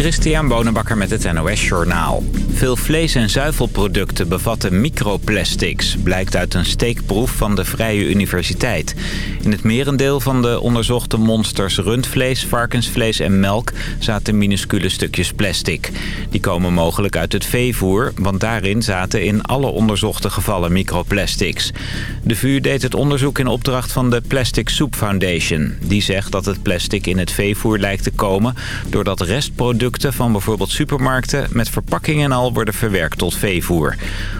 Christian Bonenbakker met het NOS Journaal. Veel vlees- en zuivelproducten bevatten microplastics... blijkt uit een steekproef van de Vrije Universiteit. In het merendeel van de onderzochte monsters rundvlees, varkensvlees en melk... zaten minuscule stukjes plastic. Die komen mogelijk uit het veevoer... want daarin zaten in alle onderzochte gevallen microplastics. De VU deed het onderzoek in opdracht van de Plastic Soup Foundation. Die zegt dat het plastic in het veevoer lijkt te komen... doordat restproducten van bijvoorbeeld supermarkten met verpakking en al worden verwerkt tot veevoer.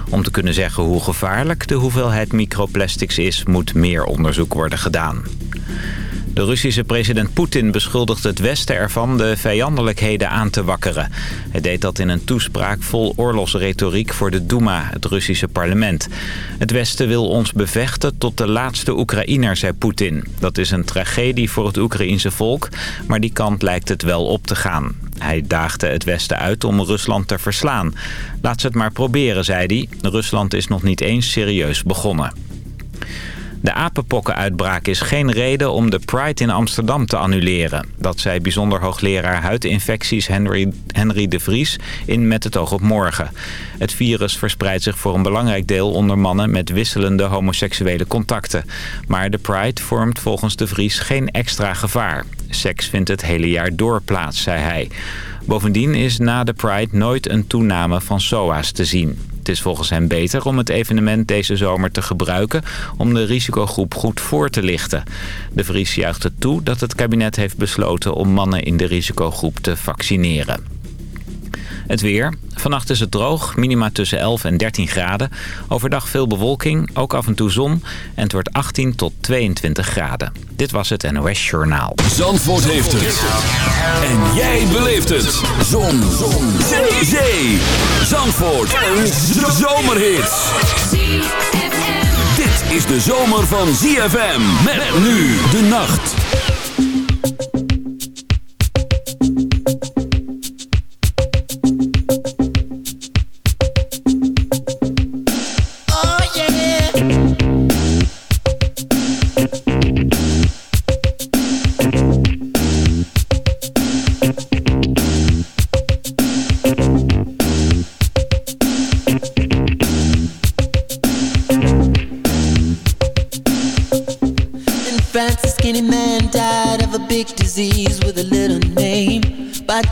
Om te kunnen zeggen hoe gevaarlijk de hoeveelheid microplastics is, moet meer onderzoek worden gedaan. De Russische president Poetin beschuldigt het Westen ervan de vijandelijkheden aan te wakkeren. Hij deed dat in een toespraak vol oorlogsretoriek voor de Duma, het Russische parlement. Het Westen wil ons bevechten tot de laatste Oekraïner, zei Poetin. Dat is een tragedie voor het Oekraïense volk, maar die kant lijkt het wel op te gaan. Hij daagde het Westen uit om Rusland te verslaan. Laat ze het maar proberen, zei hij. Rusland is nog niet eens serieus begonnen. De apenpokkenuitbraak is geen reden om de Pride in Amsterdam te annuleren. Dat zei bijzonder hoogleraar huidinfecties Henry, Henry de Vries in Met het oog op morgen. Het virus verspreidt zich voor een belangrijk deel onder mannen met wisselende homoseksuele contacten. Maar de Pride vormt volgens de Vries geen extra gevaar. Seks vindt het hele jaar door plaats, zei hij. Bovendien is na de Pride nooit een toename van SOA's te zien. Het is volgens hem beter om het evenement deze zomer te gebruiken... om de risicogroep goed voor te lichten. De Vries juicht het toe dat het kabinet heeft besloten... om mannen in de risicogroep te vaccineren. Het weer. Vannacht is het droog, minima tussen 11 en 13 graden. Overdag veel bewolking, ook af en toe zon. En het wordt 18 tot 22 graden. Dit was het NOS Journaal. Zandvoort heeft het. En jij beleeft het. Zon. zon. Zee. Zee. Zandvoort. Een zomerhit. Dit is de zomer van ZFM. Met nu de nacht.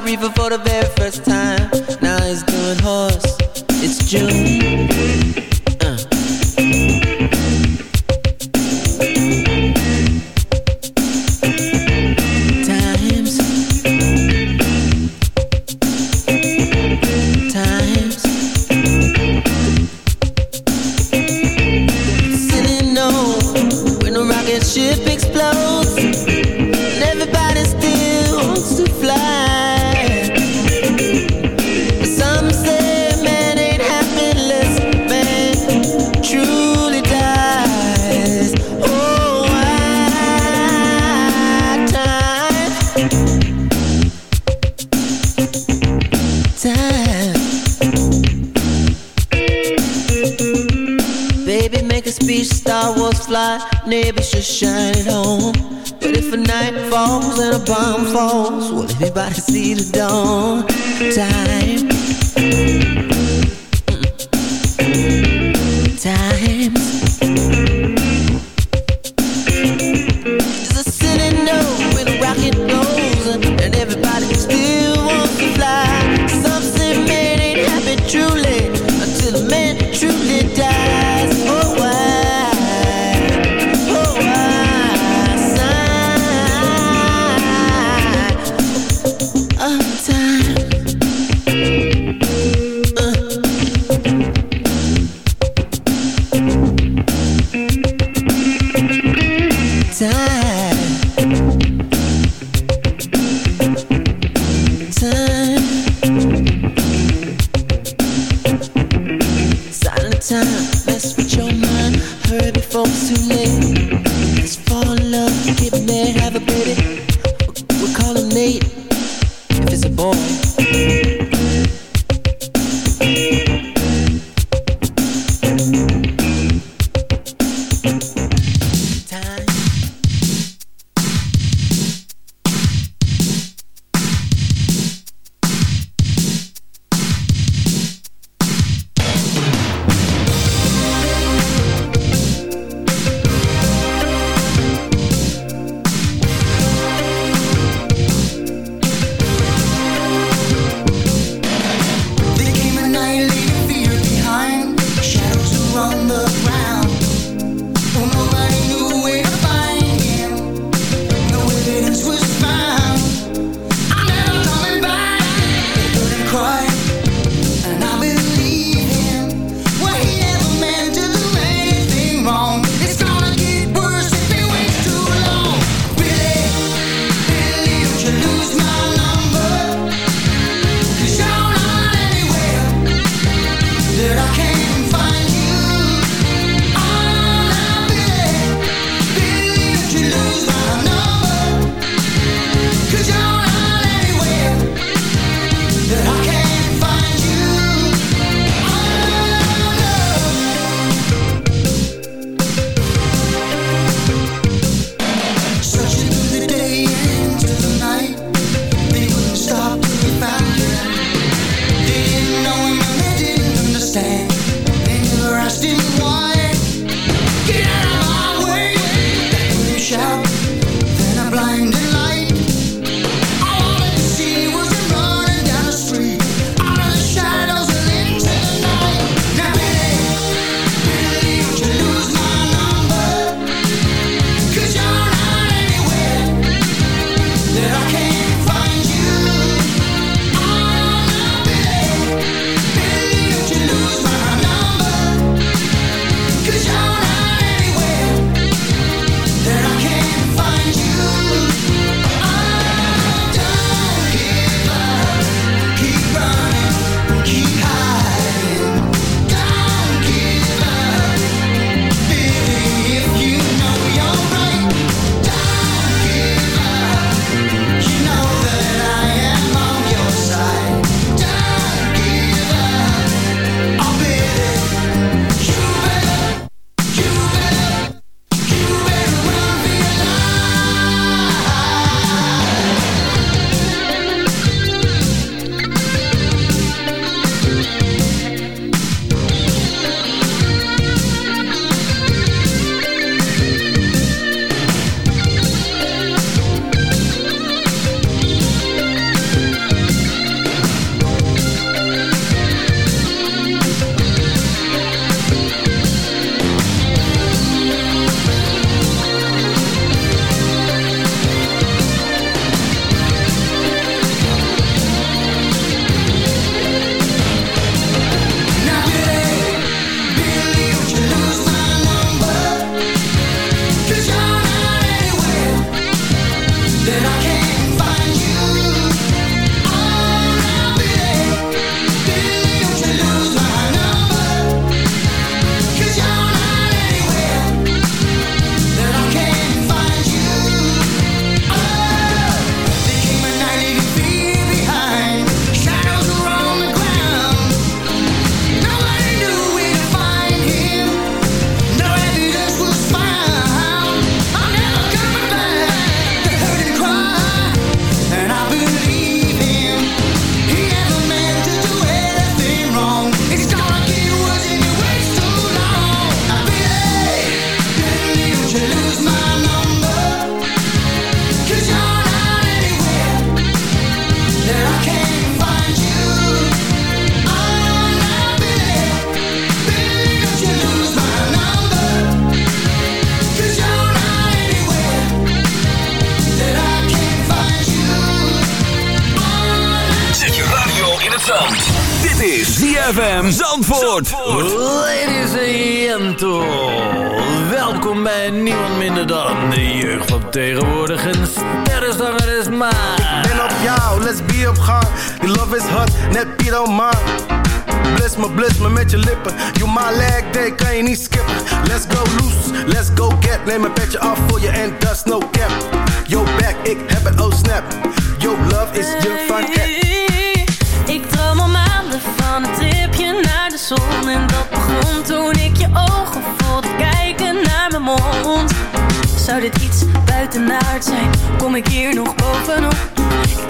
Tried for the very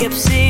kept seeing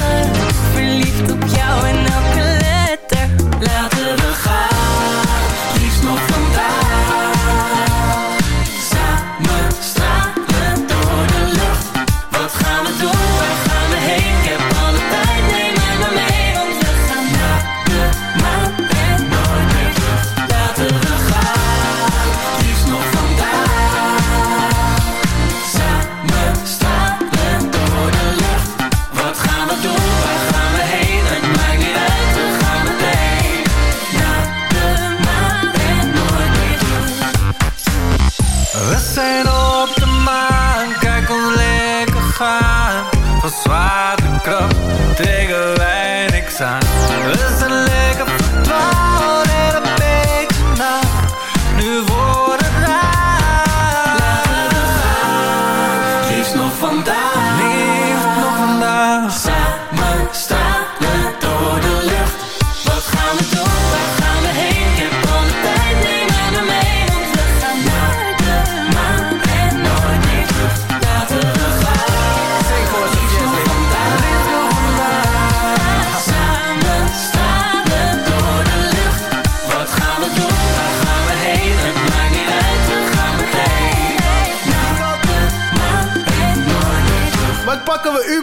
loud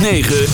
106.9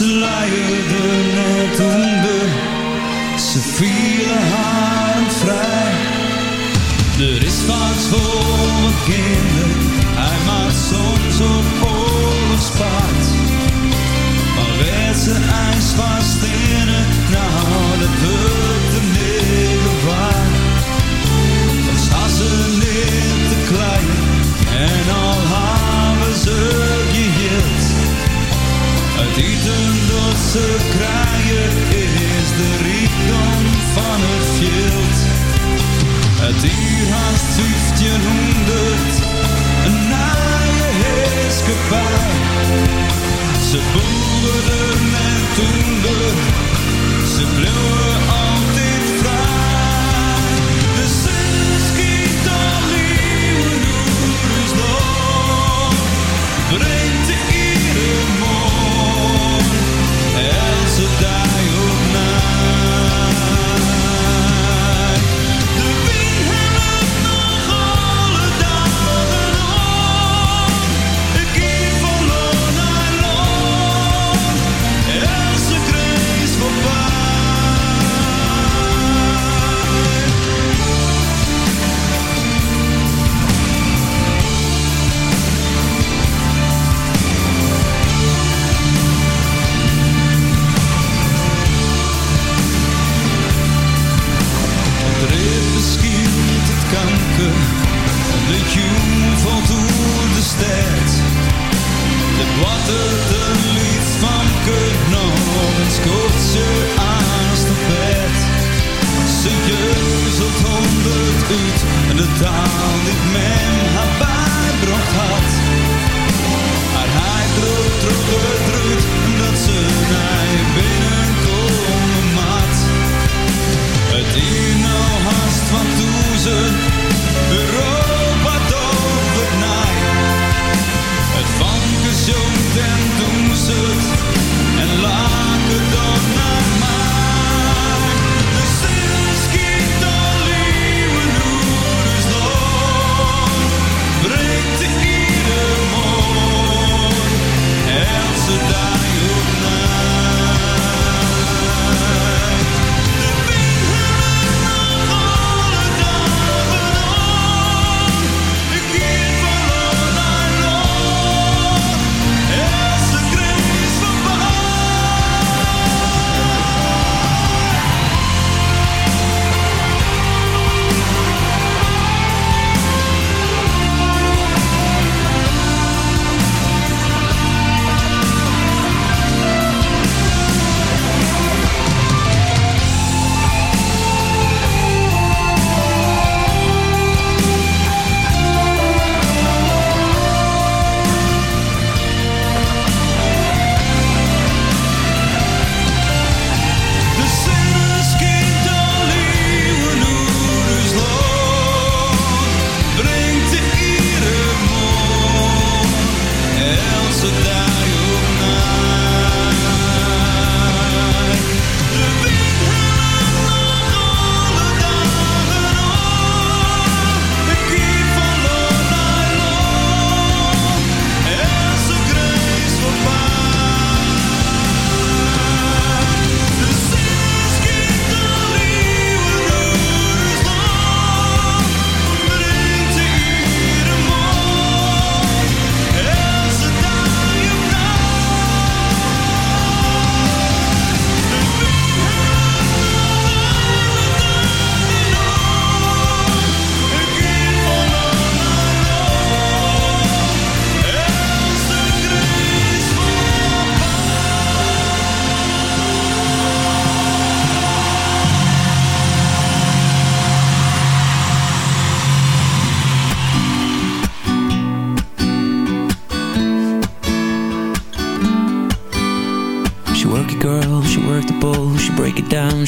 Ze leiden net onder, ze vielen haar vrij. Er is wat voor mijn kinderen, hij maakt soms op oorlogspaard. Maar werd ze ijs vast in het, nou dat wordt de middel waar ze niet te klein en al hebben ze. Het eten dat ze krijgen is de rijkdom van het veld. Het uur haast 1500, een naaie heerskepaar. Ze boeren en toender, ze bleven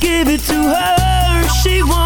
give it to her. She won't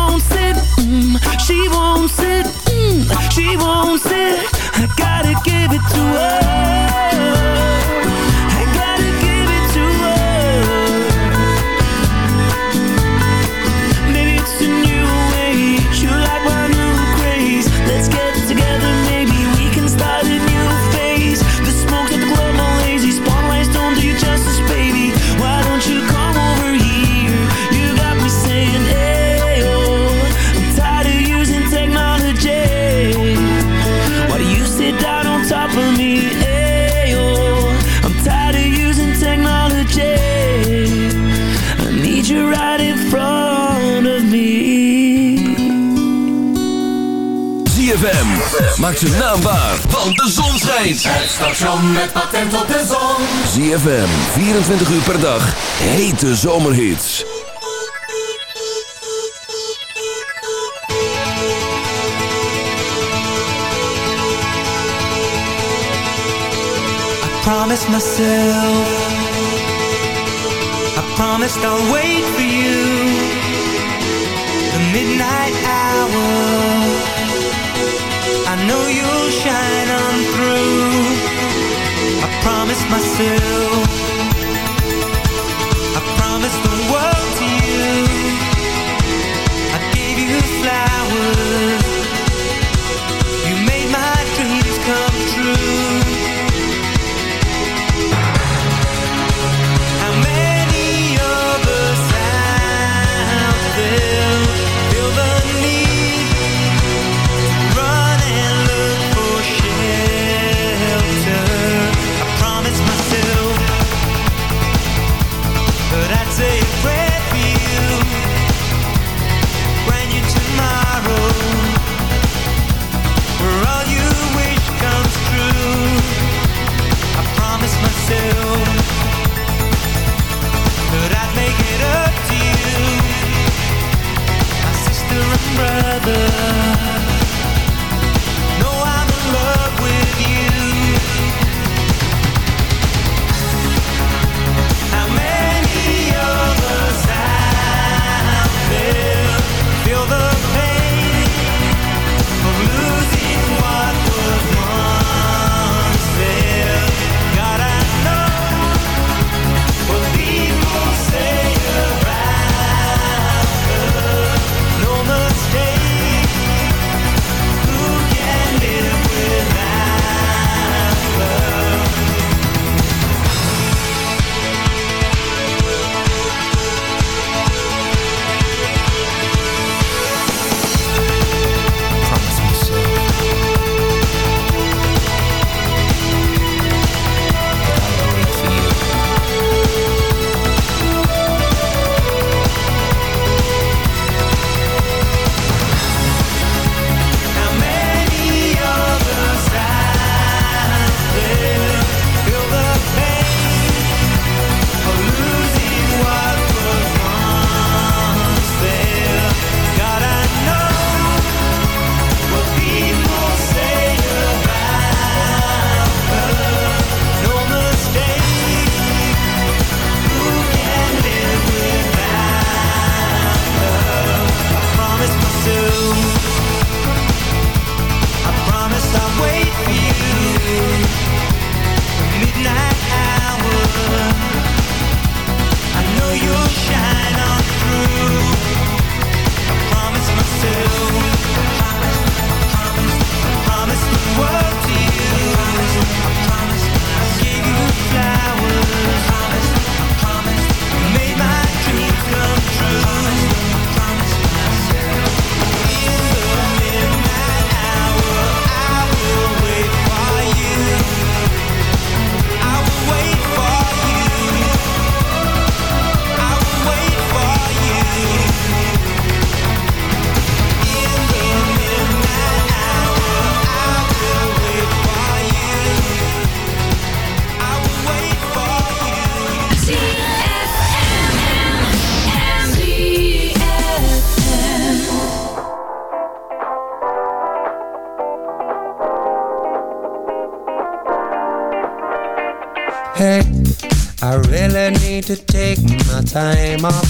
Maak zijn naam waar, want de zon schijnt. Het station met patent op de zon. ZFM, 24 uur per dag. Hete zomerhits. promised myself I promised I'll wait for you The midnight hour I know you'll shine on through. I promise myself. I promised the world time. off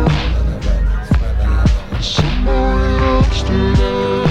Door,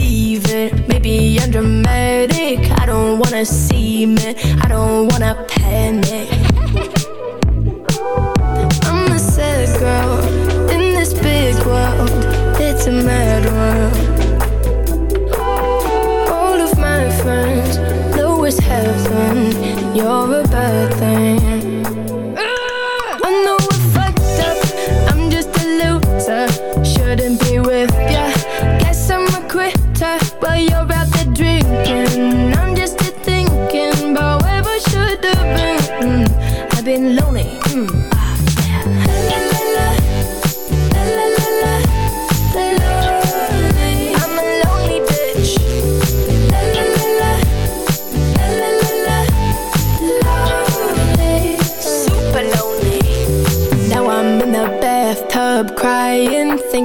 believe it. Maybe I'm dramatic. I don't wanna seem it. I don't wanna panic. I'm a sad girl In this big world. It's a mess.